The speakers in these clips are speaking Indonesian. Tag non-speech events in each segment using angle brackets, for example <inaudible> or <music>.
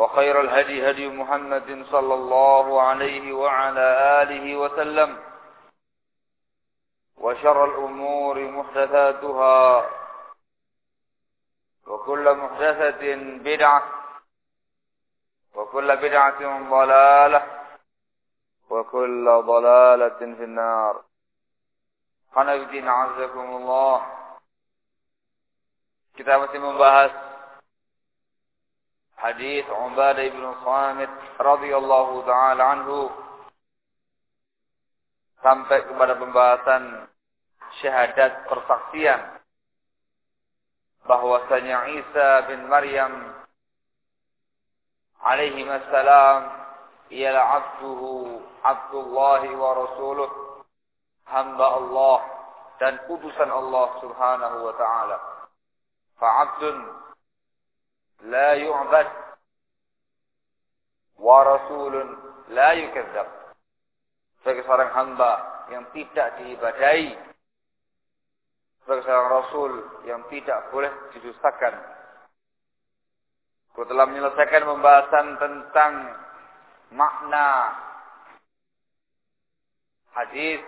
وخير الهدي هدي محمد صلى الله عليه وعلى آله وسلم وشر الأمور محدثاتها وكل محدثة بدعة وكل بدعة ضلالة وكل ضلالة في النار. قنبتين عزكم الله kita masih membahas hadis Ubadah bin Samit radhiyallahu taala anhu sampai kepada pembahasan syahadat persaksian bahwasanya Isa bin Maryam alaihi salam ialah abduhu Abdullah wa rasuluh hamba Allah dan utusan Allah subhanahu wa ta'ala fa'abdun لا يعبد ورسول لا يكذب sebagai seorang hamba yang tidak diibadai sebagai seorang rasul yang tidak boleh didustakan Aku telah menyelesaikan pembahasan tentang makna hadis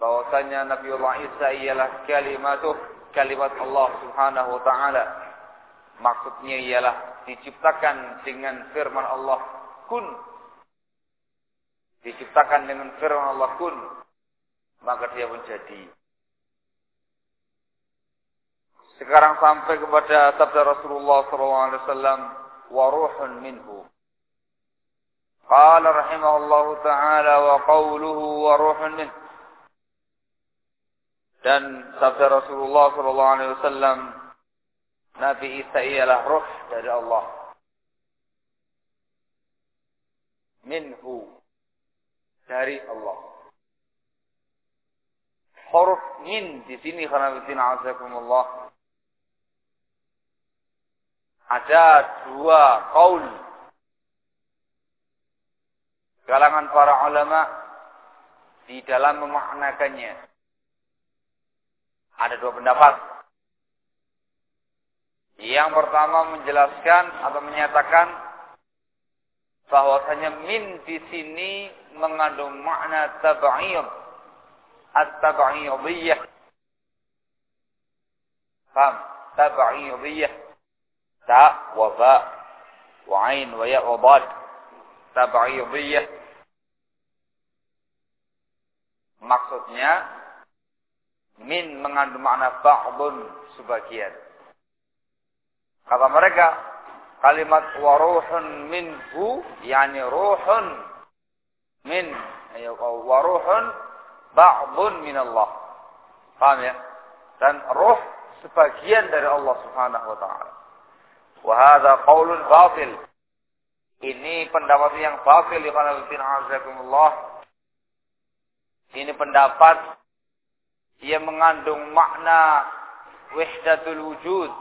bahwasanya Nabiullah Isa ialah kalimatuh kalimat Allah Subhanahu wa taala Maksudnya ialah diciptakan dengan firman Allah kun. Diciptakan dengan firman Allah kun. Maka dia menjadi. Sekarang sampai kepada sabda Rasulullah SAW. Waruhun minhu. Qala rahimahullahu ta'ala wa qawluhu waruhun minhu. Dan sabda Rasulullah SAW Nabi Isa ialah roh dari Allah. Minhu. Dari Allah. Huruf min di sini karena azakumullah. Ada dua kaul. Kalangan para ulama di dalam memaknakannya. Ada dua pendapat. Yang pertama menjelaskan atau menyatakan bahwasanya min di sini mengandung makna tab'id at-tab'idiyah. Paham? Tab'idiyah. Ta wa ba wa ain wa ya wa bad. Maksudnya min mengandung makna ba'dun sebagian. Kata mereka, kalimat waruhun minhu, yani ruhun min, waruhun ba'dun minallah. Paham ya? Dan roh sebagian dari Allah Subhanahu wa taala. Wa hadza qaulun batil. Ini pendapat yang batil ya azakumullah. Ini pendapat yang mengandung makna wahdatul wujud,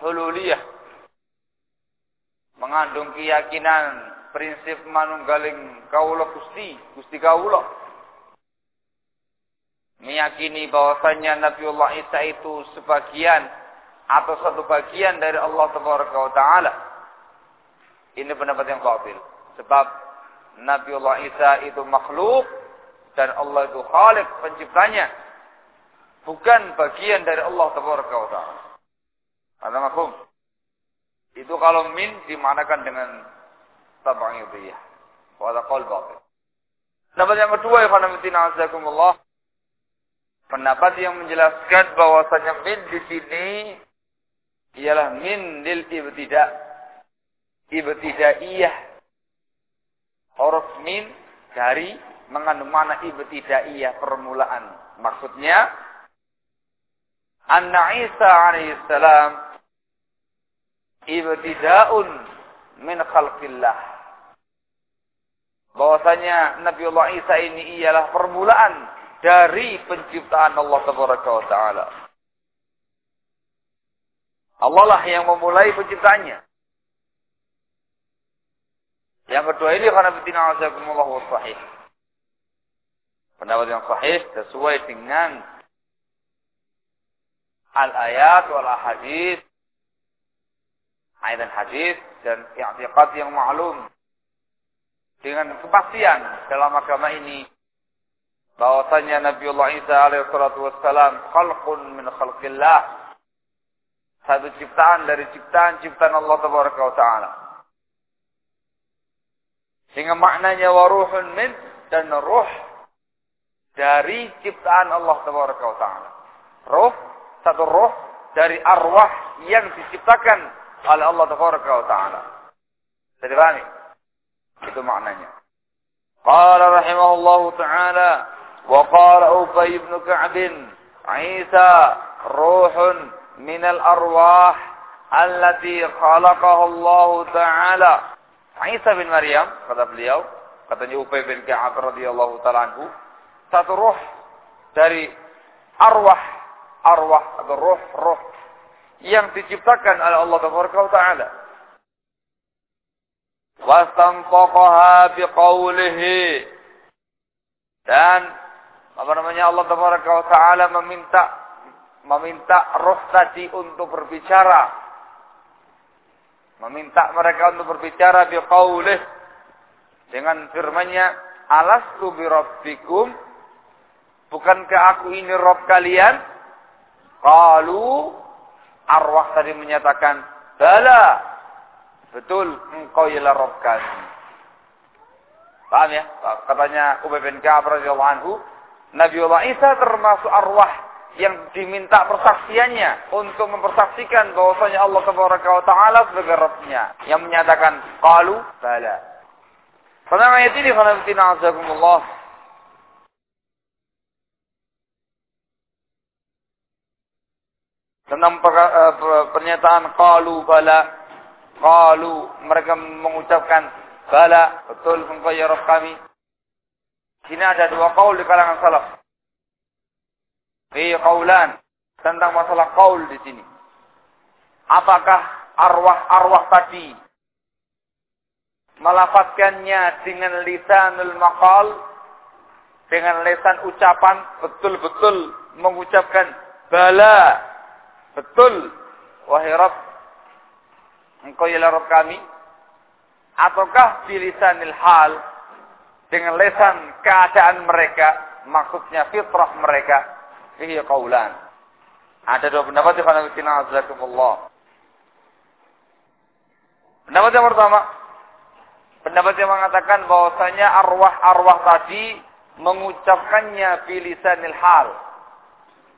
hululiyah. Mengandung keyakinan prinsip manunggaling kaula Gusti, Gusti kaula. Meyakini bahwasanya Nabiullah Isa itu sebagian atau satu bagian dari Allah Taala. Ini pendapat yang batil. Sebab Nabiullah Isa itu makhluk dan Allah itu khalik penciptanya. Bukan bagian dari Allah Taala. Ada makum? Itu kalau min dimanakan dengan tab'idiyah. Wa hadha qaul. Pendapat yang kedua ya azakumullah. Pendapat yang menjelaskan bahwasanya min di sini ialah min lil ibtida. Ibtidaiyah. Huruf min dari mengandung mana ibtidaiyah permulaan. Maksudnya anna Isa alaihissalam ibtida'un min khalqillah bahwasanya Nabiullah Isa ini ialah permulaan dari penciptaan Allah Taala. Allah lah yang memulai penciptaannya. Yang kedua ini karena betina azakumullah wa sahih. Pendapat yang sahih sesuai dengan al-ayat wal hadis ayat dan hadis dan i'tiqad yang maklum dengan kepastian dalam agama ini bahwasanya Nabiullah Isa alaihi salatu wassalam khalqun min khalqillah. Satu ciptaan dari ciptaan-ciptaan Allah tabaraka wa taala. Sehingga maknanya waruhun min dan ruh dari ciptaan Allah tabaraka wa taala. Ruh satu ruh dari arwah yang diciptakan oleh Allah tabaraka wa taala jadi pahami itu maknanya. Qala rahimahullahu taala wa qala Ubay bin Ka'b Isa ruhun min al-arwah allati khalaqaha Allah taala. Isa bin Maryam kata beliau, katanya Ubay bin Ka'ab radhiyallahu taala anhu, satu ruh dari arwah arwah atau ruh-ruh yang diciptakan oleh Allah Taala. Wastanfaqaha biqaulihi dan apa namanya Allah taala meminta meminta roh tadi untuk berbicara. Meminta mereka untuk berbicara biqaulih dengan firman-Nya alastu birabbikum bukankah aku ini rob kalian? Qalu arwah tadi menyatakan bala Betul, engkau ialah Rob kami. Paham ya? Katanya Ubay bin Ka'ab radhiyallahu anhu, Nabiullah Isa termasuk arwah yang diminta persaksiannya untuk mempersaksikan bahwasanya Allah Taala sebagai yang menyatakan qalu bala. Pada ayat ini khanafitina azakumullah tentang eh, pernyataan qalu bala Qalu mereka mengucapkan bala betul engkau ya Rabb kami. Sini ada dua kaul di kalangan salaf. Fi qaulan tentang masalah kaul di sini. Apakah arwah-arwah tadi melafatkannya dengan lisanul maqal dengan lisan ucapan betul-betul mengucapkan bala betul. Wahai Rabb engkau ialah Rabb kami. Ataukah bilisanil hal dengan lesan keadaan mereka maksudnya fitrah mereka fihi qaulan ada dua pendapat di kana azakumullah. Pendapat yang pertama pendapat yang mengatakan bahwasanya arwah-arwah tadi mengucapkannya bilisanil hal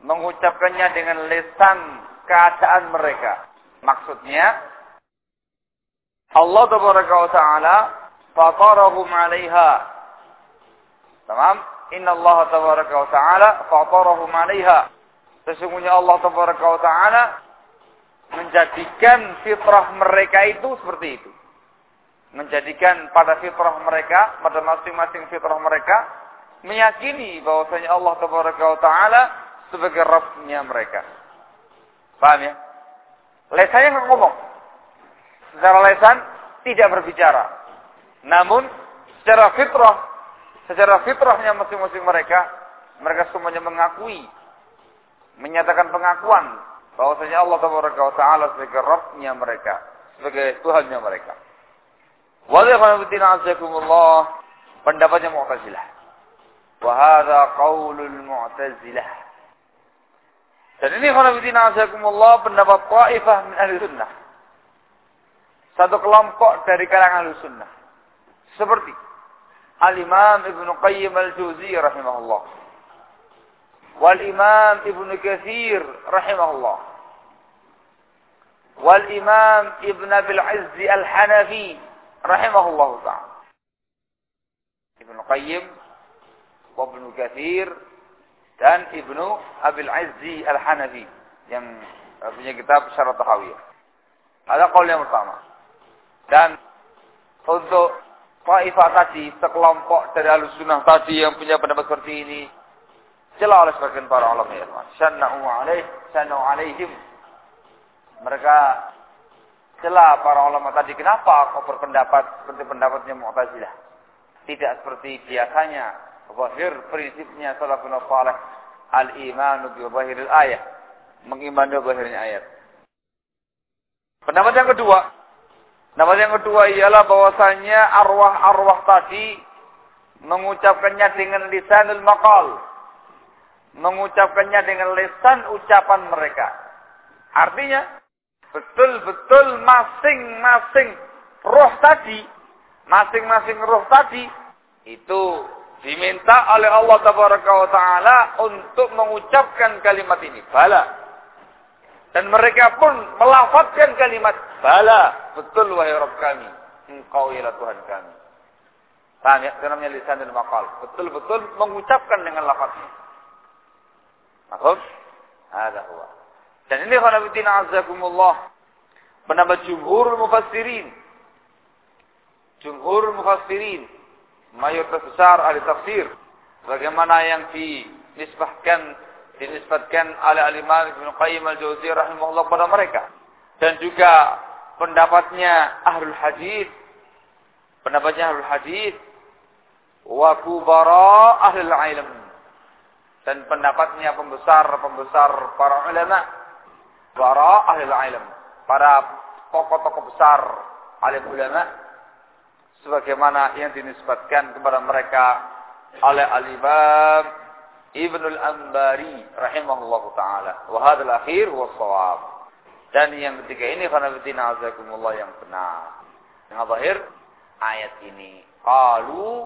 mengucapkannya dengan lesan keadaan mereka maksudnya Allah tabaraka wa taala fatarahum 'alaiha. Tamam? Inna Allah tabaraka wa ta'ala fatarahum 'alaiha. Sesungguhnya Allah tabaraka wa ta'ala menjadikan fitrah mereka itu seperti itu. Menjadikan pada fitrah mereka, pada masing-masing fitrah mereka meyakini bahwasanya Allah tabaraka wa ta'ala sebagai Rabbnya mereka. Paham ya? Lesannya nggak ngomong. Secara lesan tidak berbicara. Namun secara fitrah, secara fitrahnya masing-masing mereka, mereka semuanya mengakui, menyatakan pengakuan bahwasanya Allah Taala sebagai Rabbnya mereka, sebagai Tuhannya mereka. Pendapatnya Mu'tazilah. Wahada qaulul Mu'tazilah. Dan ini khonafidina azakumullah pendapat ta'ifah min ahli sunnah. Satu kelompok dari kalangan ahli sunnah. Seperti Al-Imam Ibn Qayyim Al-Juzi rahimahullah. Wal-Imam Ibn Kathir rahimahullah. Wal-Imam Ibn Abil Azzi Al-Hanafi rahimahullah ta'ala. Ibn Qayyim wa Ibn Kathir dan Ibnu Abil Azzi Al-Hanafi yang punya kitab Syarat Tahawiyah. Ada kaul yang pertama. Dan untuk Taifah tadi, sekelompok dari alus sunnah tadi yang punya pendapat seperti ini, celah oleh sebagian para ulama ya. Syanna'u alaih, syanna'u alaihim. Mereka celah para ulama tadi, kenapa kau berpendapat seperti pendapatnya Mu'tazilah? Tidak seperti biasanya Zahir prinsipnya salafun salih al-imanu bi zahiril ayat. Mengimani zahirnya ayat. Pendapat yang kedua. Pendapat yang kedua ialah bahwasanya arwah-arwah tadi mengucapkannya dengan lisanul maqal. Mengucapkannya dengan lisan ucapan mereka. Artinya, betul-betul masing-masing roh tadi, masing-masing roh tadi, itu diminta oleh Allah Taala untuk mengucapkan kalimat ini. Bala. Dan mereka pun melafazkan kalimat bala. Betul wahai Rabb kami. Engkau ialah Tuhan kami. Paham ya? Namanya lisan dan makal. Betul-betul mengucapkan dengan lafaznya. Maksud? Ada huwa. Dan ini khanabitina azakumullah. Pendapat jumhur mufassirin. Jumhur mufassirin mayoritas besar ahli tafsir. Bagaimana yang dinisbahkan dinisbatkan oleh Al-Imam Ibnu Qayyim Al-Jauzi rahimahullah kepada mereka. Dan juga pendapatnya ahlul hadis pendapatnya ahlul hadis wa kubara ahlul ilm. Dan pendapatnya pembesar-pembesar para ulama. Para ahlul ilm. Para tokoh-tokoh besar alim ulama sebagaimana yang dinisbatkan kepada mereka oleh al-Imam Ibnu al-Ambari rahimahullahu taala. Wa hadzal akhir huwa shawab. Dan yang ketiga ini karena betina azakumullah yang benar. Yang zahir ayat ini qalu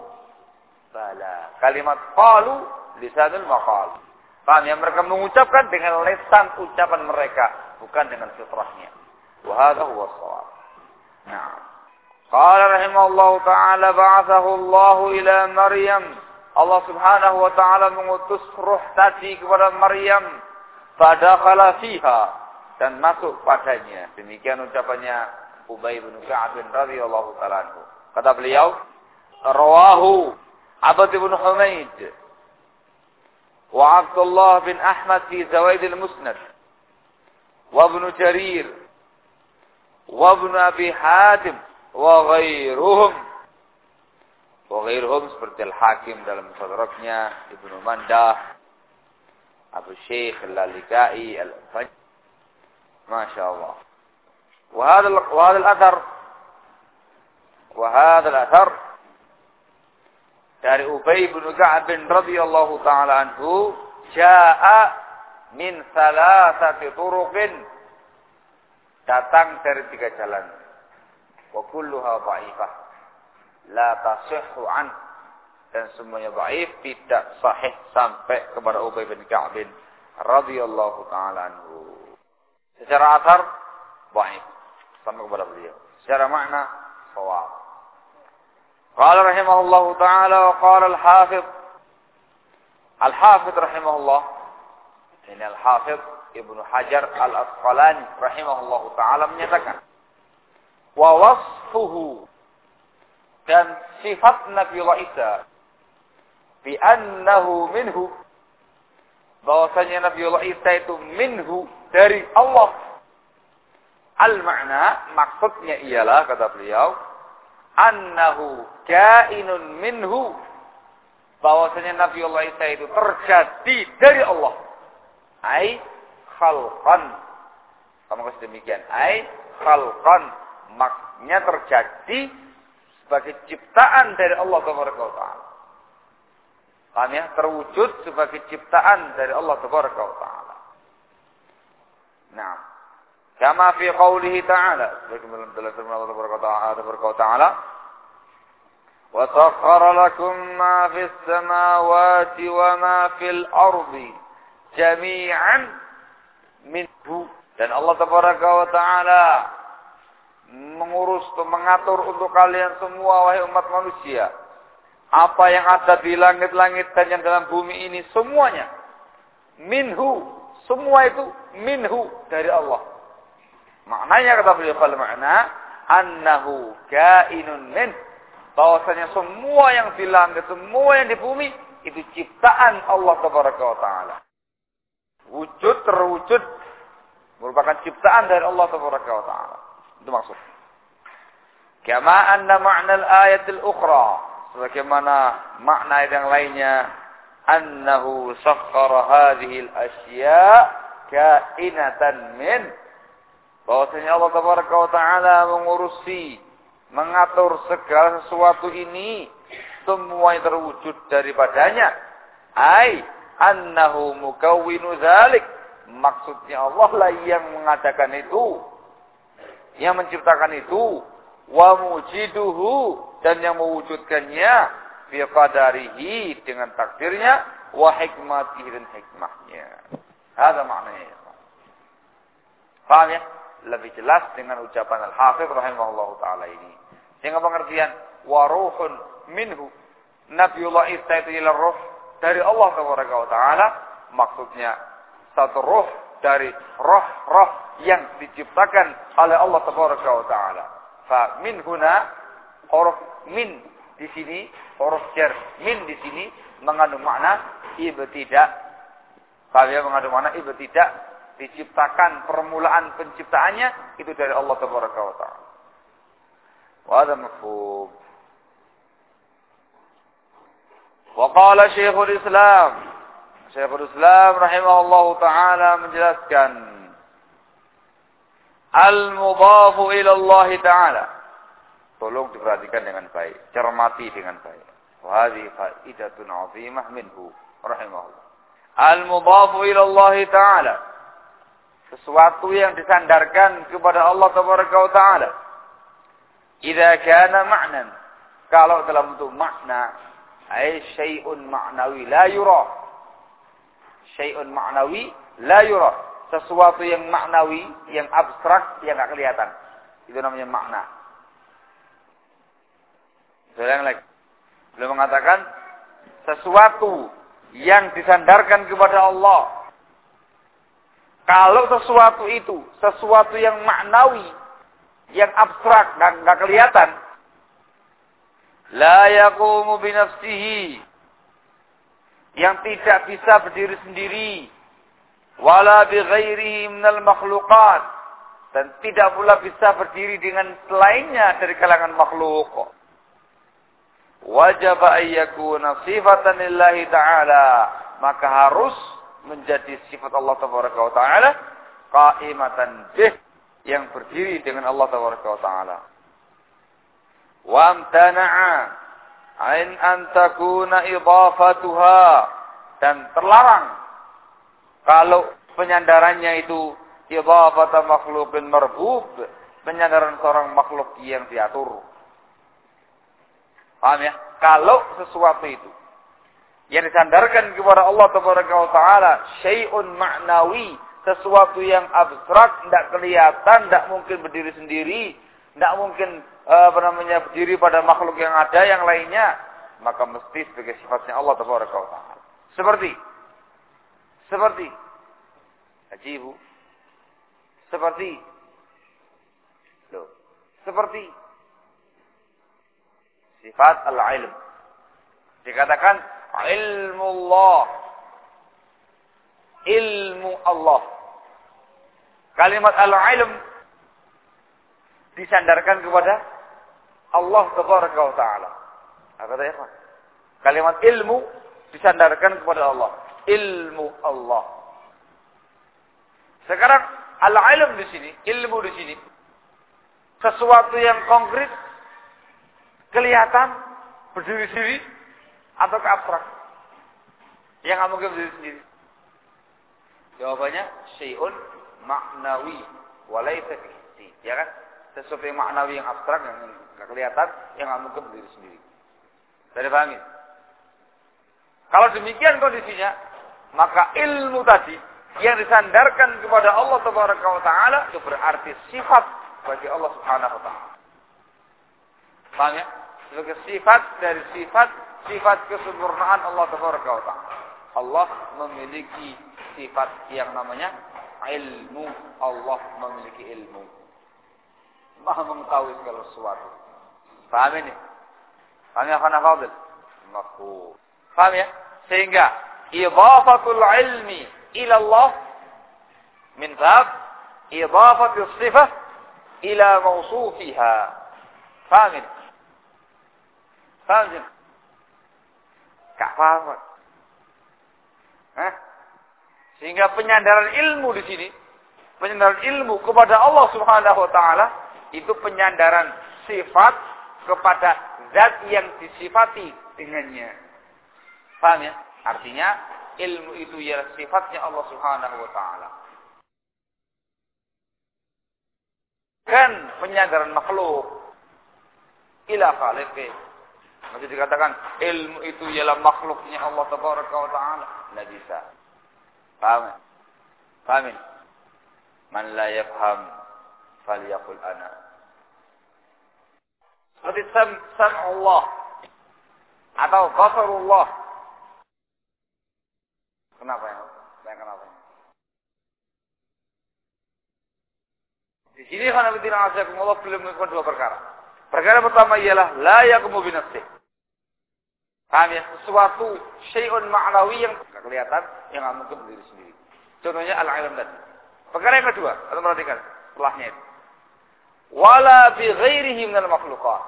bala. Kalimat qalu lisanul maqal. Paham ya? Mereka mengucapkan dengan lesan ucapan mereka, bukan dengan fitrahnya. Wa hadza huwa shawab. Nah. قال رحمه الله تعالى بعثه الله ila Maryam. Allah Subhanahu wa taala mengutus ruh tadi kepada Maryam pada fiha dan masuk padanya. Demikian ucapannya Ubay bin Ka'ab radhiyallahu taala. Kata beliau, rawahu Abd bin Humaid wa Abdullah bin Ahmad fi Zawaid al-Musnad wa Ibn Jarir wa Ibn Abi Hatim wa ghairuhum. Wa ghairuhum seperti al-hakim dalam sadraknya Ibnu Mandah Abu Syekh Al-Lalikai Al-Fajr. Masya Allah. Wa hadha wa hadha al-athar. Wa hadha al-athar. Dari Ubay bin Ka'ab radhiyallahu taala anhu jaa min salasati turuqin. Datang dari tiga jalan wa kulluha dha'ifah. La tasihhu an. Dan semuanya dhaif tidak sahih sampai kepada Ubay bin Ka'b radhiyallahu taala anhu. Secara asar dhaif. Sampai kepada beliau. Secara makna sawab. Qala rahimahullahu taala wa qala al-hafiz al-hafiz rahimahullah. Ini al-hafiz Ibnu Hajar Al-Asqalani rahimahullahu taala menyatakan wa wasfuhu dan sifat Nabi Allah Isa bi annahu minhu bahwasanya Nabi Allah Isa itu minhu dari Allah. Al-makna maksudnya ialah kata beliau annahu kainun minhu bahwasanya Nabi Allah Isa itu terjadi dari Allah. Ai khalqan. Kamu kasih demikian. Ai khalqan maknya terjadi sebagai ciptaan dari Allah Taala. Paham ya? Terwujud sebagai ciptaan dari Allah Taala. Nah, kama fi qawlihi ta'ala, sebagaimana dalam firman Allah Taala, "Wa lakum ma fis samawati wa ma fil ardi jami'an minhu." Dan Allah Taala mengurus, mengatur untuk kalian semua wahai umat manusia. Apa yang ada di langit-langit dan yang dalam bumi ini semuanya minhu, semua itu minhu dari Allah. Maknanya kata beliau kalau makna annahu kainun min bahwasanya semua yang di langit, semua yang di bumi itu ciptaan Allah taala. Wujud terwujud merupakan ciptaan dari Allah taala. Itu maksud. Kama anna ma'na al-ayatil ukhra. Sebagaimana makna yang lainnya. Annahu sakhara hadhihi al-asya kainatan min. Bahwasanya Allah Taala mengurusi, mengatur segala sesuatu ini semua yang terwujud daripadanya. Ai annahu mukawwinu dzalik. Maksudnya Allah lah yang mengadakan itu yang menciptakan itu wa mujiduhu dan yang mewujudkannya fi qadarihi dengan takdirnya wa hikmatihi dan hikmahnya. Ada maknanya. Paham ya? Lebih jelas dengan ucapan Al-Hafidh rahimahullah ta'ala ini. Sehingga pengertian wa ruhun minhu. Nabiullah Isa itu ialah roh dari Allah Ta'ala. Maksudnya satu roh dari roh-roh yang diciptakan oleh Allah Taala. Fa min huna huruf min di sini huruf jar min di sini mengandung makna ibtidak. Kalian mengandung makna ibtidak diciptakan permulaan penciptaannya itu dari Allah Taala. Wa hadha mafhum. Wa qala Syekhul Islam Syekhul Islam rahimahullah taala menjelaskan al-mudhafu ila Allah taala. Tolong diperhatikan dengan baik, cermati dengan baik. Wa hadhihi faidatun 'azimah minhu rahimahullah. Al-mudhafu ila Allah taala. Sesuatu yang disandarkan kepada Allah taala. Idza kana ma'nan kalau dalam bentuk makna ay syai'un ma'nawi la yura syai'un ma'nawi la yura. Sesuatu yang maknawi, yang abstrak, yang tidak kelihatan. Itu namanya makna. Saya lagi. Beliau mengatakan sesuatu yang disandarkan kepada Allah. Kalau sesuatu itu, sesuatu yang maknawi, yang abstrak, dan nggak kelihatan, la yaqumu binafsihi yang tidak bisa berdiri sendiri wala bi minal makhluqat. Dan tidak pula bisa berdiri dengan selainnya dari kalangan makhluk. Wajib ayyakuna sifatan lillahi ta'ala. Maka harus menjadi sifat Allah taala qaimatan bih. Yang berdiri dengan Allah taala. Wa amtana'a ain antakuna idafatuha dan terlarang kalau penyandarannya itu idafata makhlukin marbub penyandaran seorang makhluk yang diatur paham ya kalau sesuatu itu yang disandarkan kepada Allah Taala syai'un ma'nawi sesuatu yang abstrak tidak kelihatan tidak mungkin berdiri sendiri tidak mungkin apa namanya berdiri pada makhluk yang ada yang lainnya, maka mesti sebagai sifatnya Allah Taala. Seperti. Seperti. Ajibu. Seperti. Loh. Seperti. Sifat al-ilm. Dikatakan ilmu Allah. Ilmu Allah. Kalimat al-ilm disandarkan kepada Allah Taala. Apa kata Kalimat ilmu disandarkan kepada Allah. Ilmu Allah. Sekarang al-ilm di sini, ilmu di sini. Sesuatu yang konkret kelihatan berdiri sendiri atau ke abstrak. Yang nggak mungkin berdiri sendiri. Jawabannya syai'un maknawi walaita hissi ya kan? Sesuatu yang maknawi yang abstrak yang nggak kelihatan yang nggak mungkin berdiri sendiri. Dari pahami kalau demikian kondisinya maka ilmu tadi yang disandarkan kepada Allah Taala itu berarti sifat bagi Allah Subhanahu wa taala. Paham ya? Sebagai sifat dari sifat sifat kesempurnaan Allah Taala. Allah memiliki sifat yang namanya ilmu. Allah memiliki ilmu. Maha mengetahui segala sesuatu. Paham ini? Paham ya, Khana Fadil? Paham ya? Sehingga idafatul ilmi ila Allah min bab idafatul sifat ila mausufiha. Paham ini? Paham ini? Gak paham. Hah? Sehingga penyandaran ilmu di sini, penyandaran ilmu kepada Allah Subhanahu wa taala itu penyandaran sifat kepada zat yang disifati dengannya. Paham ya? Artinya ilmu itu ialah sifatnya Allah Subhanahu wa taala. Kan penyandaran makhluk ila khaliqih. Masih dikatakan ilmu itu ialah makhluknya Allah Tabaraka wa taala. Tidak bisa. Paham? Paham? Man la yafham falyaqul ana. Seperti sam, sam Allah atau Allah. Kenapa ya? Saya kenapa ya? Di sini kan Nabi Tina Allah belum melakukan dua perkara. Perkara pertama ialah la yakumu binafsih. Paham ya? Sesuatu syai'un ma'nawi yang tidak kelihatan, yang nggak mungkin berdiri sendiri. Contohnya al-ilm tadi. Perkara yang kedua, atau perhatikan setelahnya itu. Wala bi ghairihi minal makhluqat.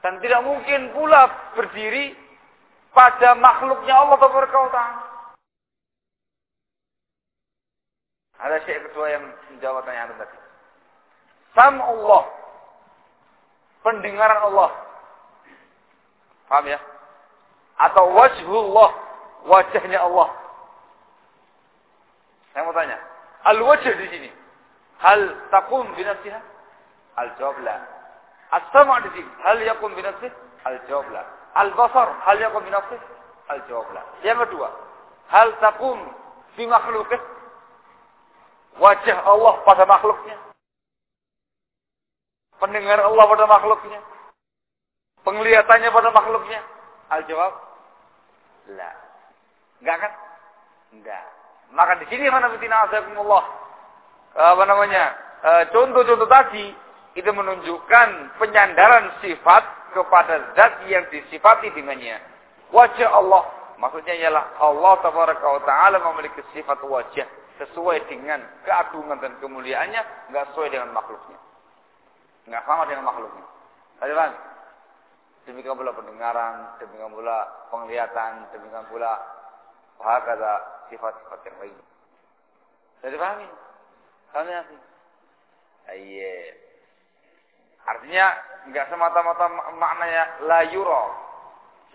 Dan tidak mungkin pula berdiri pada makhluknya Allah Taala. Ada syekh kedua yang menjawab pertanyaan tadi. Sam Allah. Pendengaran Allah. Paham ya? Atau wajhullah. Wajahnya Allah. Saya mau tanya. Al-wajh di sini. Hal takum binafsiha? Al-jawab la. As-sama' di sini. Hal yakum binafsih? Al-jawab la. Al-basar. Hal yakum binafsih? Al-jawab la. Yang kedua. Hal takum fi makhlukih? Wajah Allah pada makhluknya. Pendengar Allah pada makhluknya. Penglihatannya pada makhluknya. Al-jawab. La. Enggak kan? Enggak. Maka di sini mana fitina azakumullah. Apa namanya? E, contoh-contoh tadi itu menunjukkan penyandaran sifat kepada zat yang disifati dengannya. Wajah Allah maksudnya ialah Allah taala memiliki sifat wajah sesuai dengan keagungan dan kemuliaannya, enggak sesuai dengan makhluknya. Enggak sama dengan makhluknya. Bang, demikian pula pendengaran, demikian pula penglihatan, demikian pula kata sifat-sifat yang lain. Jadi pahami? Pahami ya? Iya. Artinya enggak semata-mata maknanya la yuro.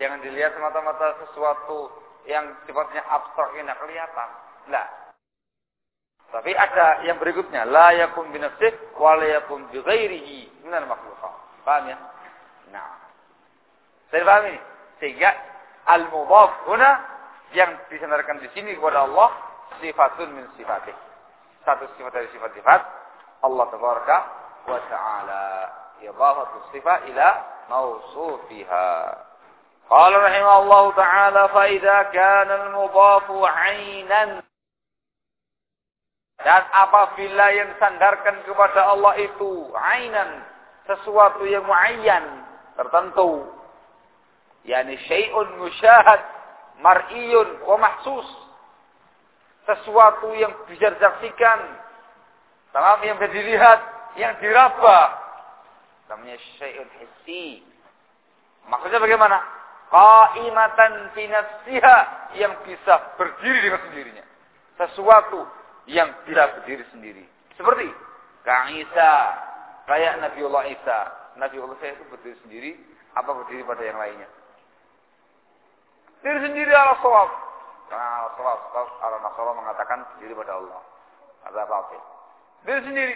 Jangan dilihat semata-mata sesuatu yang sifatnya abstrak tidak kelihatan. Enggak. Tapi ada yang berikutnya, la yakun bi nafsih wa la yakun bi ghairihi minal makhluqat. Paham ya? Nah. Saya paham ini. Sehingga al-mudhaf huna yang disandarkan di sini kepada Allah sifatun min sifatih. Satu sifat dari sifat-sifat Allah tabaraka wa ta'ala. Idhafatu sifat ila mausufiha. Qala rahimahullahu taala fa idza kana al-mudhafu 'ainan dan apabila yang sandarkan kepada Allah itu ainan sesuatu yang muayyan tertentu. Yakni syai'un musyahad mar'iyun wa mahsus. Sesuatu yang bisa disaksikan tamam yang bisa dilihat yang diraba. Namanya syai'un hissi. Maksudnya bagaimana? Qaimatan fi nafsiha yang bisa berdiri dengan sendirinya. Sesuatu yang tidak berdiri sendiri seperti Kang Isa kayak Nabiullah Isa Nabiullah Isa itu berdiri sendiri apa berdiri pada yang lainnya diri sendiri ala sawab. Karena ala sawab, ala nasara mengatakan diri pada Allah. Ada apa-apa. Diri sendiri.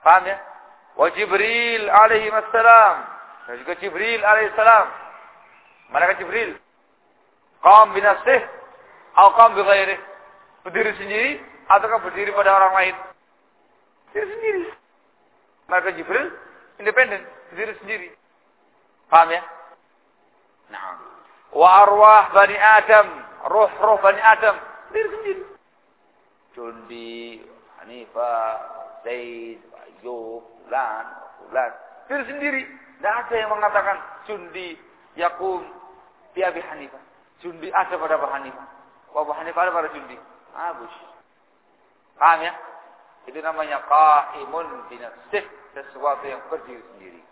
Paham ya? Wa Jibril alaihi wassalam. Dan juga Jibril alaihi salam. Malaikat Jibril. Qam binasih. Atau qam bighairih. Berdiri sendiri. Ataukah berdiri pada orang lain. Diri sendiri. Malaikat Jibril independen. Berdiri sendiri. Paham ya? Nah wa arwah bani Adam, roh-roh bani Adam diri sendiri. Jundi, Hanifah, Zaid, Ayub, Fulan, Fulan, diri sendiri. Tidak ada yang mengatakan Jundi, Yakum, di Abi Hanifah. Jundi ada pada Abu Hanifah. Abu Hanifah ada pada Jundi. Abus. Paham ya? Itu namanya qaimun binafsih, sesuatu yang berdiri sendiri.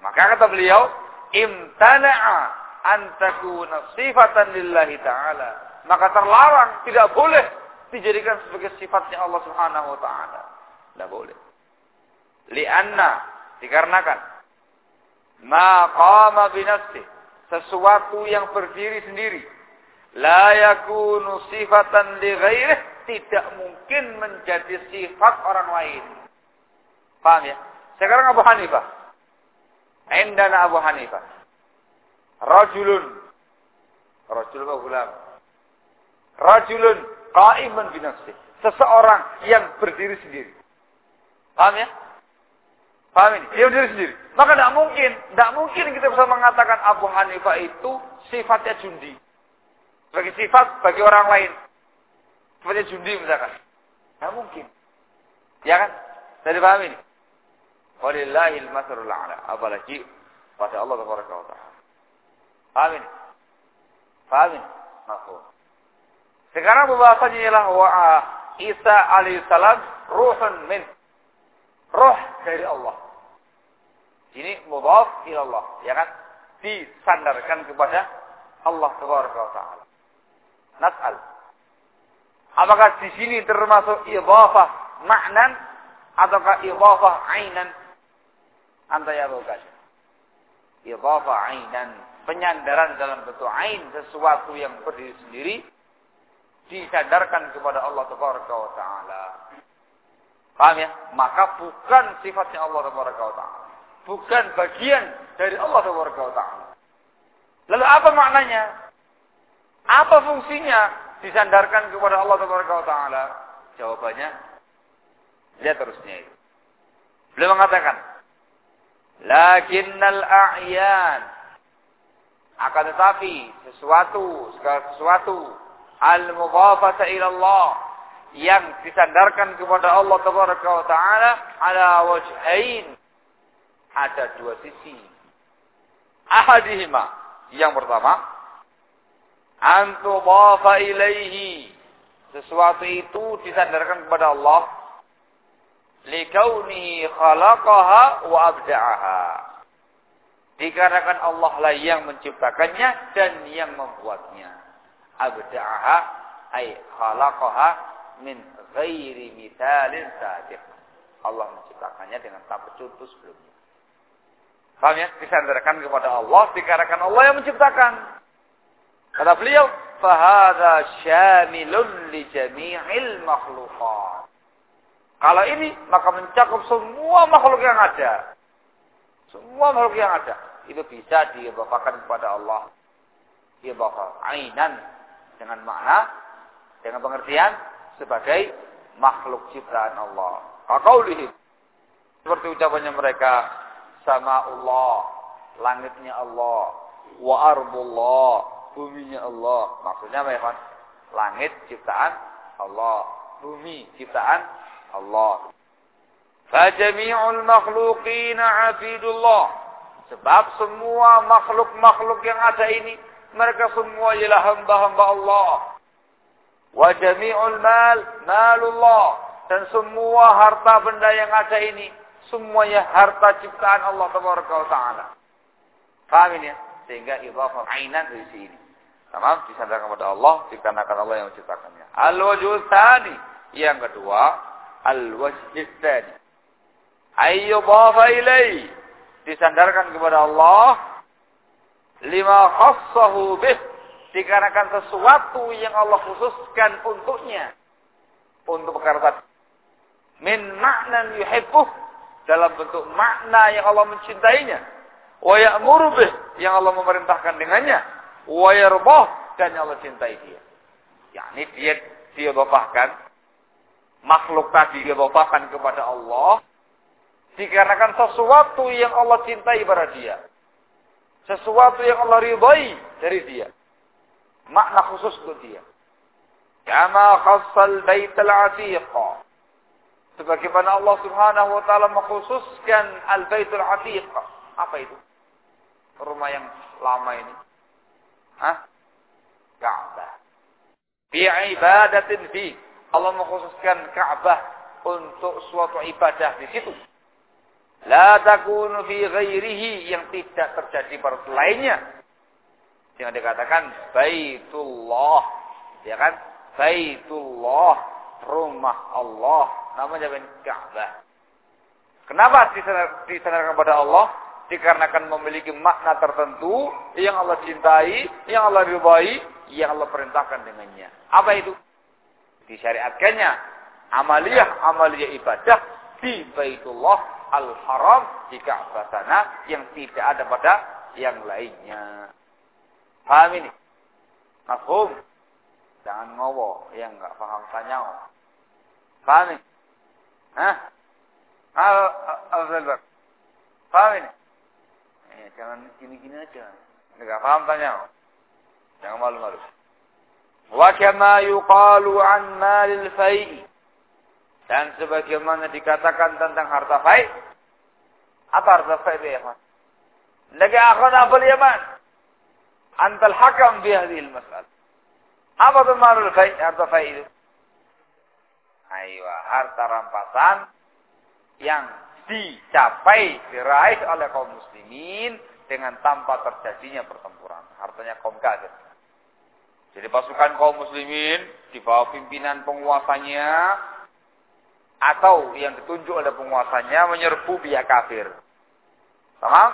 Maka kata beliau, imtana'a antakuna sifatan lillahi ta'ala. Maka terlarang, tidak boleh dijadikan sebagai sifatnya Allah subhanahu wa ta'ala. Tidak boleh. Lianna, dikarenakan, ma qama binafsi, sesuatu yang berdiri sendiri, la yakunu sifatan li ghairih, tidak mungkin menjadi sifat orang lain. Paham ya? Sekarang Abu Hanifah. Endana Abu Hanifah. Rajulun. Rajul wa gulam. Rajulun qa'iman binafsi. Seseorang yang berdiri sendiri. Paham ya? Paham ini? Dia berdiri sendiri. Maka tidak mungkin, tidak mungkin kita bisa mengatakan Abu Hanifah itu sifatnya jundi. Sebagai sifat bagi orang lain. Sifatnya jundi misalkan. Tidak mungkin. Ya kan? Jadi paham ini? Walillahil masrul a'la. Apalagi pada Allah Taala. Paham ini? Mafhum. Sekarang pembahasannya ialah wa Isa alaihissalam ruhun min. Roh dari Allah. Ini mudhaf ila Allah, ya kan? Disandarkan kepada Allah taala. Nas'al. Apakah di sini termasuk idhafah maknan ataukah idhafah ainan? Anta ya bukan. Idhafah ainan penyandaran dalam bentuk ain sesuatu yang berdiri sendiri disandarkan kepada Allah taala. Paham ya? Maka bukan sifatnya Allah taala. Bukan bagian dari Allah taala. Lalu apa maknanya? Apa fungsinya disandarkan kepada Allah taala? Jawabannya lihat terusnya itu. Beliau mengatakan, "Lakinnal a'yan akan tetapi sesuatu, segala sesuatu al-mudhafata ila Allah yang disandarkan kepada Allah Tabaraka wa taala ala wajhain ada dua sisi. Ahadihima yang pertama antudhafa ilaihi sesuatu itu disandarkan kepada Allah likaunihi khalaqaha wa abda'aha Dikarenakan Allah lah yang menciptakannya dan yang membuatnya. Abda'aha ay khalaqaha min ghairi mithalin sadiq. Allah menciptakannya dengan tanpa contoh sebelumnya. Paham ya? Disandarkan kepada Allah dikarenakan Allah yang menciptakan. Kata beliau, "Fahadha syamilun li jami'il makhluqat." Kalau ini maka mencakup semua makhluk yang ada. Semua makhluk yang ada itu bisa dibawakan kepada Allah. Ibadah ainan dengan makna dengan pengertian sebagai makhluk ciptaan Allah. Kaqaulihim seperti ucapannya mereka sama Allah, langitnya Allah, wa arbullah, buminya Allah. Maksudnya apa ya, kan? Langit ciptaan Allah, bumi ciptaan Allah. Fajami'ul makhluqina abidullah. Sebab semua makhluk-makhluk yang ada ini mereka semua ialah hamba-hamba Allah. Wa jami'ul mal malullah dan semua harta benda yang ada ini semuanya harta ciptaan Allah taala. Paham ini ya? Sehingga idhafah ainan dari sini. Tamam, disandarkan kepada Allah dikarenakan Allah yang menciptakannya. Al-wajhul tsani, yang kedua, al-wajhul tsani. Ayyudafa ilai, disandarkan kepada Allah lima khassahu bih. Dikarenakan sesuatu yang Allah khususkan untuknya. Untuk perkara tadi. Min makna yuhibbuh. Dalam bentuk makna yang Allah mencintainya. Wa ya'muru yang Allah memerintahkan dengannya wa dan yang Allah cintai dia yakni dia dia bapahkan makhluk tadi dia bapahkan kepada Allah dikarenakan sesuatu yang Allah cintai pada dia sesuatu yang Allah ridhai dari dia. Makna khusus untuk dia. Kama khassal baitul atiqa. Sebagaimana Allah Subhanahu wa taala mengkhususkan al-baitul atiqa. Apa itu? Rumah yang lama ini. Hah? Ka'bah. Fi ibadatin fi. Allah mengkhususkan Ka'bah untuk suatu ibadah di situ. La takunu fi ghairihi yang tidak terjadi pada selainnya. Yang dikatakan Baitullah. Ya kan? Baitullah. Rumah Allah. Namanya Ka'bah. Kenapa disandarkan kepada Allah? Dikarenakan memiliki makna tertentu yang Allah cintai, yang Allah ridhai, yang Allah perintahkan dengannya. Apa itu? Disyariatkannya amaliyah-amaliyah ibadah di Baitullah al-haram di Ka'bah sana yang tidak ada pada yang lainnya. Paham ini? Mafhum? Jangan ngowo yang enggak paham tanya. Paham ini? Hah? Al Al Paham ini? Eh, jangan gini-gini aja. Enggak paham tanya. Jangan malu-malu. Wa kama yuqalu an malil fai'i dan sebagaimana dikatakan tentang harta fai, apa harta fai ya kan? Lagi apa yaman? Antal hakam bi hadhil mas'al. Apa itu marul fai, harta fai itu? Ayo, harta rampasan yang dicapai, diraih oleh kaum muslimin dengan tanpa terjadinya pertempuran. Hartanya kaum kafir. Jadi pasukan kaum muslimin di bawah pimpinan penguasanya atau yang ditunjuk oleh penguasanya menyerbu pihak kafir. Sama?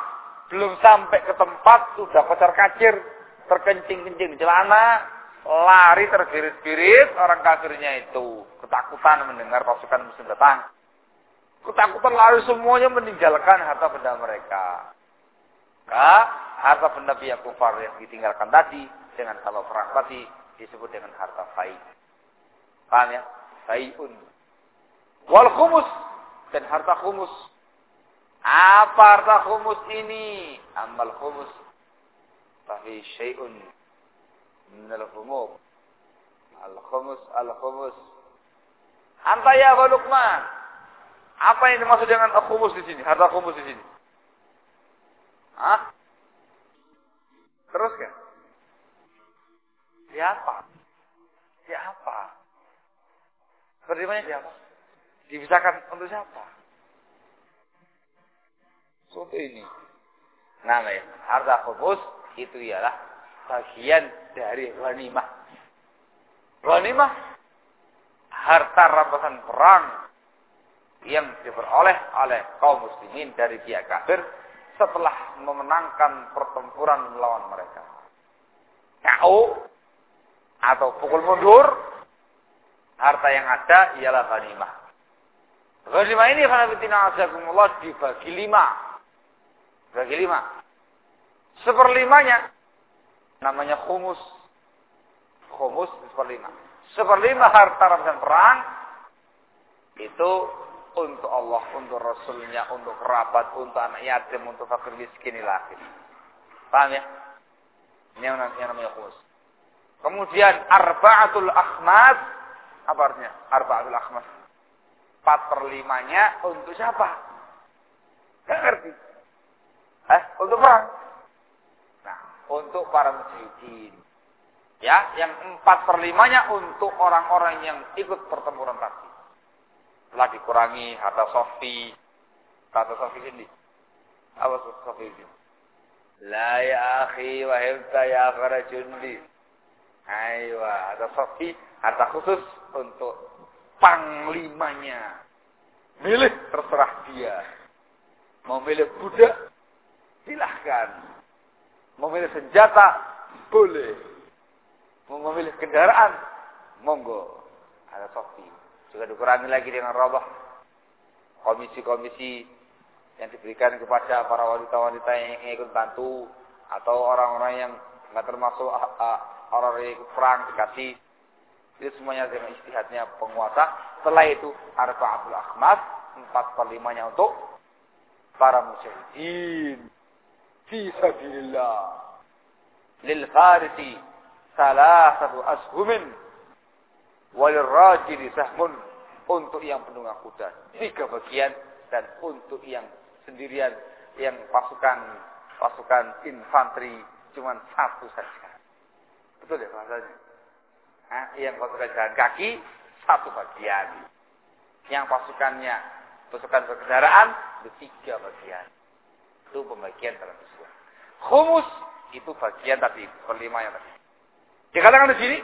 Belum sampai ke tempat sudah kocar kacir, terkencing-kencing celana, lari tergiris-giris orang kafirnya itu ketakutan mendengar pasukan muslim datang. Ketakutan lari semuanya meninggalkan harta benda mereka. Nah, harta benda pihak kufar yang ditinggalkan tadi dengan kalau perang tadi disebut dengan harta fai. Paham ya? Fai'un Wal khumus dan harta khumus. Apa harta khumus ini? Amal khumus. Fahi syai'un minal khumur. Al khumus, al khumus. Anta ya Lukman. Apa yang dimaksud dengan khumus di sini? Harta khumus di sini. Hah? Terus kan? Siapa? Siapa? Berimannya siapa? Dipisahkan untuk siapa? Soto ini. Namanya harta khumus itu ialah bagian dari ghanimah. Ghanimah harta rampasan perang yang diperoleh oleh kaum muslimin dari pihak kafir setelah memenangkan pertempuran melawan mereka. Kau atau pukul mundur harta yang ada ialah ghanimah. Ghanimah ini khanafitina azakumullah dibagi lima. Bagi lima. Seperlimanya namanya khumus. Khumus seperlima. Seperlima harta rampasan perang itu untuk Allah, untuk Rasulnya, untuk kerabat, untuk anak yatim, untuk fakir miskin ilahi. Paham ya? Ini yang, yang namanya khumus. Kemudian arba'atul akhmas. Apa artinya? Arba'atul akhmas. Empat per limanya untuk siapa? Gak ngerti. Eh, untuk perang. Nah, untuk para mujahidin. Ya, yang empat per limanya untuk orang-orang yang ikut pertempuran tadi. Telah dikurangi harta sofi. Kata sofi ini. Apa sofi ini? La ya akhi wahibta ya akhara jundi. Aywa, ada sofi, harta khusus untuk panglimanya. Milih terserah dia. Mau milih budak, silahkan. Mau milih senjata, boleh memilih kendaraan, monggo. Ada sofi. Juga dikurangi lagi dengan robah. Komisi-komisi yang diberikan kepada para wanita-wanita yang ingin ikut bantu. Atau orang-orang yang nggak termasuk uh, orang yang perang dikasih. Itu semuanya dengan istihadnya penguasa. Setelah itu arba'atul akhmas. Empat per limanya untuk para mujahidin. Fi sabilillah. Lil kharisi salah satu ashumin walirrajili sahmun. Untuk yang penunggang kuda tiga bagian. Dan untuk yang sendirian yang pasukan pasukan infanteri cuma satu saja. Betul ya bahasanya? Hah? yang pasukan jalan kaki satu bagian. Yang pasukannya pasukan berkendaraan tiga bagian. Itu pembagian dalam Islam. Khumus itu bagian tadi perlima yang tadi. Dikatakan di sini,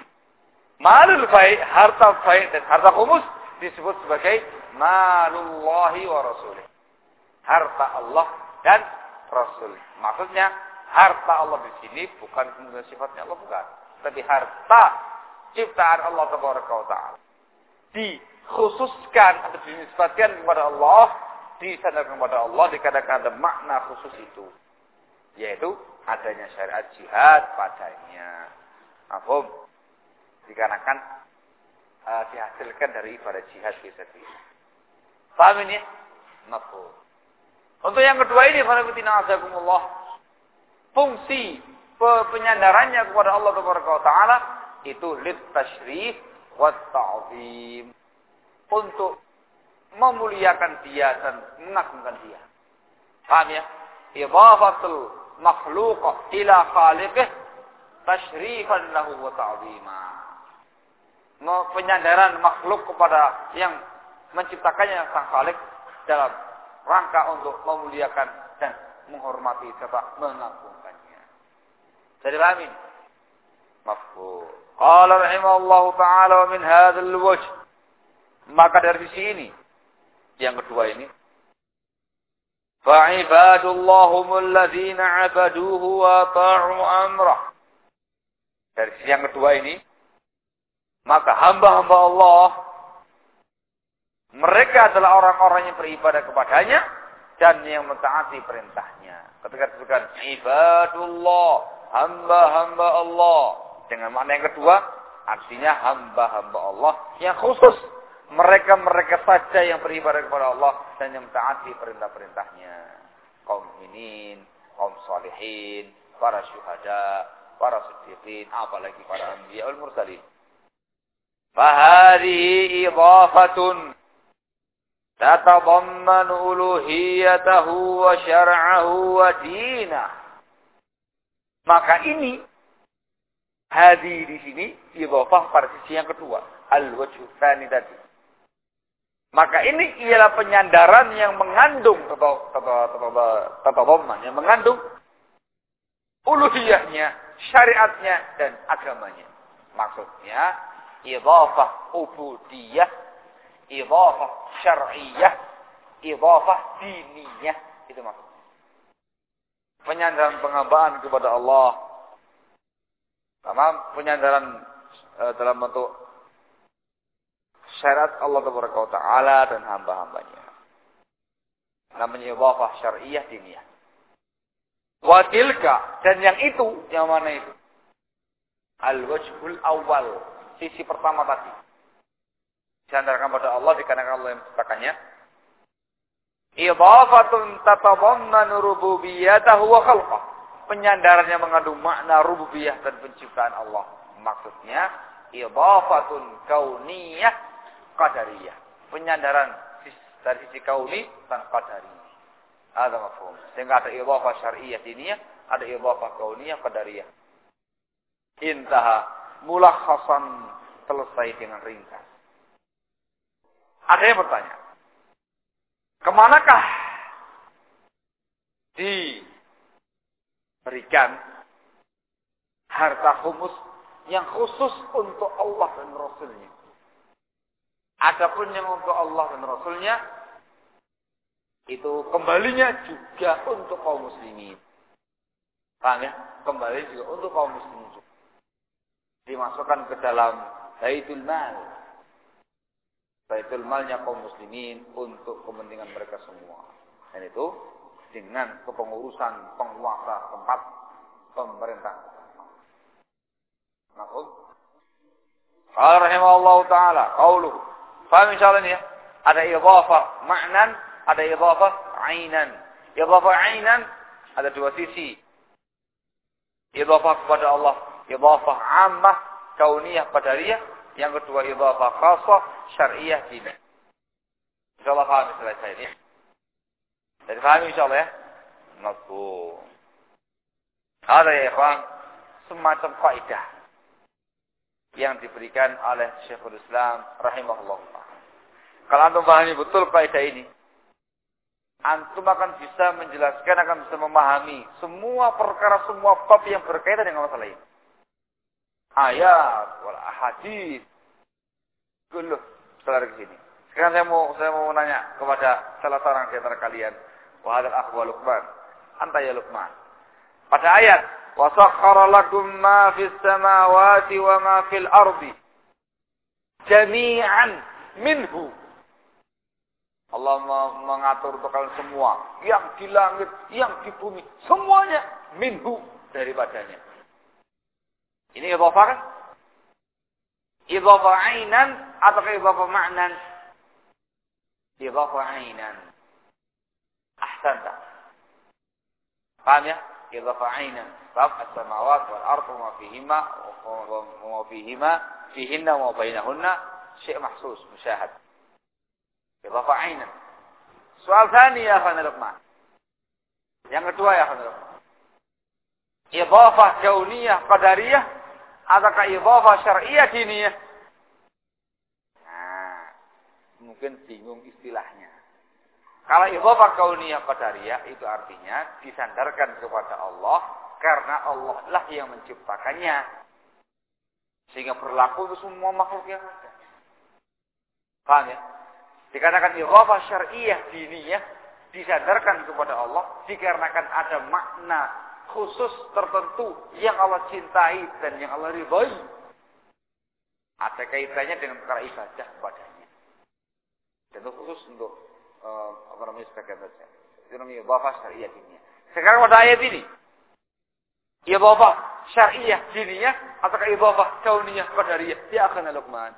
malul baik, harta baik dan harta kumus disebut sebagai malullahi wa rasulih. Harta Allah dan Rasul. Maksudnya harta Allah di sini bukan kemudian sifatnya Allah bukan, tapi harta ciptaan Allah taala. Dikhususkan atau dinisbatkan kepada Allah, disandarkan kepada Allah dikatakan ada makna khusus itu, yaitu adanya syariat jihad padanya. Mahfum. Dikarenakan uh, dihasilkan dari ibadah jihad bisa Paham ini? Mahfum. Untuk yang kedua ini, Azakumullah. Fungsi penyandarannya kepada Allah Taala itu lit tashrif wa ta'zim. Untuk memuliakan dia dan mengagungkan dia. Paham ya? Idhafatul makhluk ila khaliqih tashrifan lahu wa ta'zima penyandaran makhluk kepada yang menciptakannya sang khalik dalam rangka untuk memuliakan dan menghormati serta mengagungkannya. Jadi Amin. Mafhum. Qala rahimahullahu ta'ala min hadzal wajh. Maka dari sisi ini yang kedua ini Fa'ibadullahu alladhina 'abaduhu wa ta'u amrah. Dari sisi yang kedua ini maka hamba-hamba Allah, mereka adalah orang-orang yang beribadah kepadanya dan yang mentaati perintahnya. Ketika disebutkan ibadullah, hamba-hamba Allah. Dengan makna yang kedua, artinya hamba-hamba Allah yang khusus mereka-mereka saja yang beribadah kepada Allah dan yang mentaati perintah-perintahnya. Kaum minin, kaum salihin, para syuhada, para siddiqin, apalagi para anbiya wal mursalin. Tatadamman uluhiyatahu wa syar'ahu wa dinah. Maka ini hadi di sini idhafah pada sisi yang kedua, al-wajhu tsani tadi. Maka ini ialah penyandaran yang mengandung tatadamman yang mengandung uluhiyahnya, syariatnya dan agamanya. Maksudnya idhafah ubudiyah, idhafah syar'iyah, idhafah diniyah itu maksudnya. Penyandaran penghambaan kepada Allah. Sama penyandaran e, dalam bentuk syariat Allah Taala dan hamba-hambanya. Namanya idhafah syar'iyah diniyah. Watilka dan yang itu yang mana itu? Al-wajhul awal, sisi pertama tadi. Diantarkan pada Allah dikarenakan Allah yang menciptakannya. Idhafatun tatadhammanu rububiyatahu wa khalqah. penyandarannya mengandung makna rububiyah dan penciptaan Allah. Maksudnya idhafatun kauniyah qadariyah. Penyandaran dari sisi kauni dan qadari. Ada mafhum. Sehingga ada idhafah syariah diniyah, ada idhafah kauniyah qadariyah. Intaha mulakhasan selesai dengan ringkas. Ada yang bertanya, ke manakah diberikan harta humus yang khusus untuk Allah dan Rasulnya. Adapun yang untuk Allah dan Rasulnya, itu kembalinya juga untuk kaum muslimin. Paham ya? Kembali juga untuk kaum muslimin. Dimasukkan ke dalam Baitul Mal. Baitul Malnya kaum muslimin untuk kepentingan mereka semua. Dan itu dengan kepengurusan penguasa tempat pemerintah. Maksud? Qala rahimahullah taala qauluhu. Faham insyaallah ya? Ada idhafah ma'nan, ada idhafah ainan. Idhafah ainan ada dua sisi. Idhafah kepada Allah, idhafah ammah kauniyah qadariyah, yang kedua idhafah khasah syariah dinah. Insyaallah paham istilah saya ini. Jadi paham insyaallah ya? Mafhum. Ada ya ikhwan semacam kaidah yang diberikan oleh Syekhul Islam rahimahullah. Kalau antum pahami betul kaidah ini, antum akan bisa menjelaskan, akan bisa memahami semua perkara, semua bab yang berkaitan dengan masalah ini ayat wal ahadith kullu setelah dari sini. Sekarang saya mau saya mau nanya kepada salah seorang di antara kalian, wa akhwa Luqman. Anta ya Luqman. Pada ayat wa sakhkhara lakum ma fis samawati wa ma fil ardi jami'an minhu Allah mengatur untuk kalian semua yang di langit, yang di bumi, semuanya minhu daripadanya. Ini idhafah kan? Idhafah ainan atau idhafah ma'nan? Idhafah ainan. Ahsanta. Paham ya? Idhafah ainan. Sebab as-samawat wal ardu ma fihima wa ma fihima fihinna wa bainahunna syai' mahsus, musyahad. Idhafah ainan. Soal tani ya Khan Luqman. Yang kedua ya. Idhafah kauniyah qadariyah Ataukah idhafah syariah diniyah? Nah, mungkin bingung istilahnya. Kalau idhafah kauniyah qadariyah itu artinya disandarkan kepada Allah karena Allah lah yang menciptakannya. Sehingga berlaku untuk semua makhluk yang ada. Paham ya? Dikatakan idhafah syariah diniyah disandarkan kepada Allah dikarenakan ada makna khusus tertentu yang Allah cintai dan yang Allah ridhoi. Ada kaitannya dengan perkara ibadah kepadanya. Dan itu khusus untuk uh, apa namanya sebagian saja. Itu namanya bapak syariah diniyah. Sekarang pada ayat ini. Ya bapak syariah atau bapak kauniyah qadariyah. Ya akan Luqman.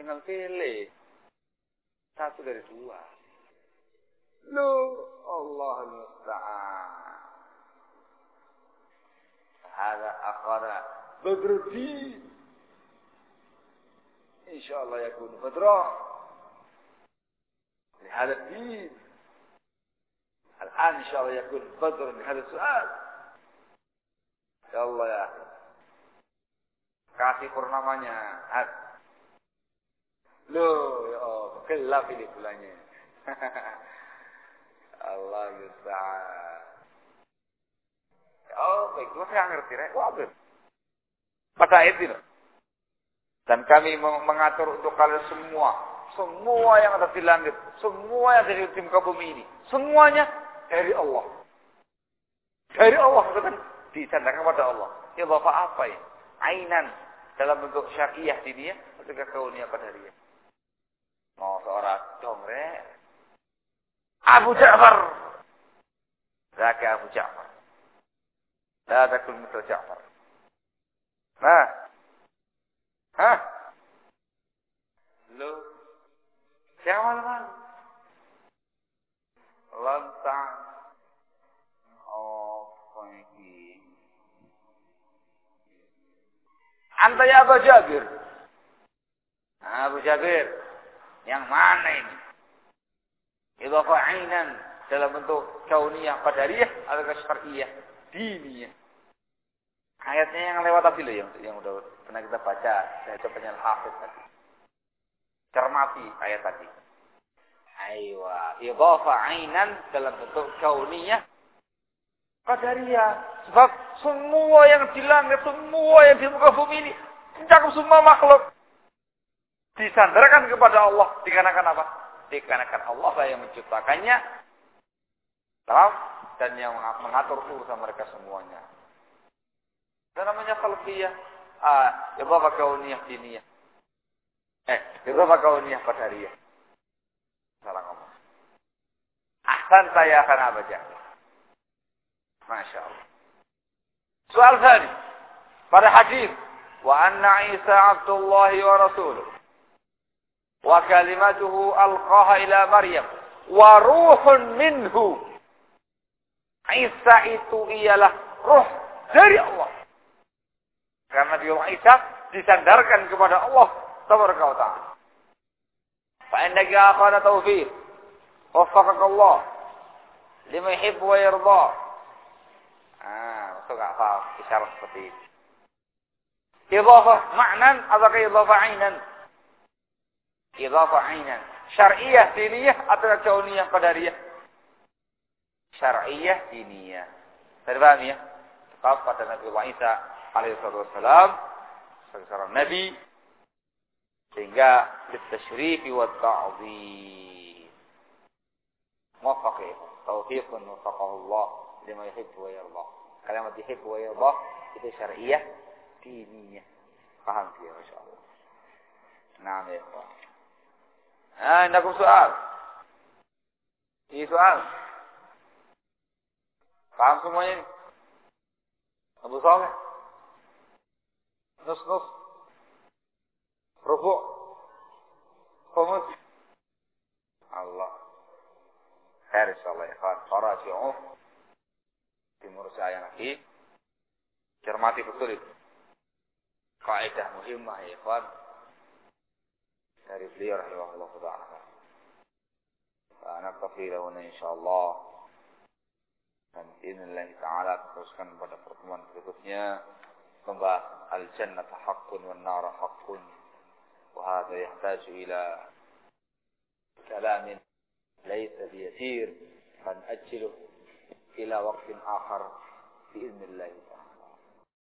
Tinggal pilih. Satu dari dua. Lu Allah musta'an. هذا أخانا بدر الدين إن شاء الله يكون بدرا لهذا الدين الآن إن شاء الله يكون بدر لهذا السؤال يا الله يا أخي kasih purnamanya Loh, ya Allah, gelap ini bulannya. <laughs> Allah Yusa'ad. Oh, baik. Lu saya ngerti, rek. Waduh. Pada ini. Dan kami mengatur untuk kalian semua. Semua yang ada di langit. Semua yang ada di tim bumi ini. Semuanya dari Allah. Dari Allah. Itu kan disandarkan kepada Allah. Ya Bapak apa ya? Ainan. Dalam bentuk syariah di dia. Ketika kaunia pada dia. Mau seorang dong. Abu Ja'far. Zaka Abu Ja'far. لا تكن مثل جعفر. ما ها؟ لو siapa teman lantang apa ini anta ya Abu Jabir. Abu Jabir. Yang mana ini? Ibu fa'inan dalam bentuk kauniyah padariyah atau syar'iyah diniyah. Ayatnya yang lewat tadi loh yang, yang udah pernah kita baca. Saya coba penyan hafid tadi. Cermati ayat tadi. Aywa. Idhafa ainan dalam bentuk kauniyah qadariyah. Sebab semua yang di langit, semua yang di muka bumi ini mencakup semua makhluk. Disandarkan kepada Allah dikarenakan apa? Dikarenakan Allah lah yang menciptakannya. Dan yang mengatur urusan mereka semuanya. Itu namanya khalqiyah. Ah, ya bapak kauniyah diniyah. Eh, ya bapak kauniyah qadariyah. Salah ngomong. Ahsan saya akan apa Masya Allah. Soal tadi. Pada hadis. Wa anna Isa abdullah wa rasuluh. Wa kalimatuhu alqaha ila Maryam. Wa ruhun minhu. Isa itu ialah ruh dari Allah. Karena dia Isa disandarkan kepada Allah tabaraka wa ta'ala. فإنك أخانا توفيق وفقك الله لما يحب ويرضى Ah, masuk gak paham isyarat seperti ini. Idhafah ma'nan atau idhafah ainan? Idhafah ainan. Syar'iyah diniyah atau kauniyah qadariyah? Syar'iyah diniyah. Terpaham ya? Sebab pada Nabi Allah Isa alaihissalam sebagai seorang nabi sehingga ditashrifi wa ta'zim. Muwaffaqih. Taufiqun wafaqahu Allah lima yuhibbu wa yardah. Kalimat yuhibbu wa yardah itu syariah diniyah. Paham dia Masya Allah. Nah, ya Allah. Ah, indakum soal. Ini soal. Paham semuanya ini? Abu Saleh? Nus-nus? Rufuk? Khumus? Allah. Khair insyaAllah ya khan. Faraji'uh timur saya lagi cermati betul itu kaidah muhimmah ya ikhwan dari beliau rahimahullah taala naktafi lahuna insyaallah dan inillah ta'ala teruskan pada pertemuan berikutnya membahas al-jannah haqqun wan nar haqqun wa hadha yahtaju ila kalamin laysa biyasir fan ajluhu إلى وقت آخر بإذن الله